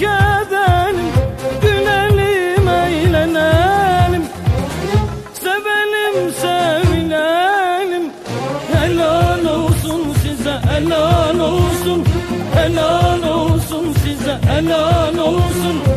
şenlik edelim Gülelim eğlenelim. Sevelim sevinelim. Helal olsun size helal olsun. Helal olsun size helal olsun.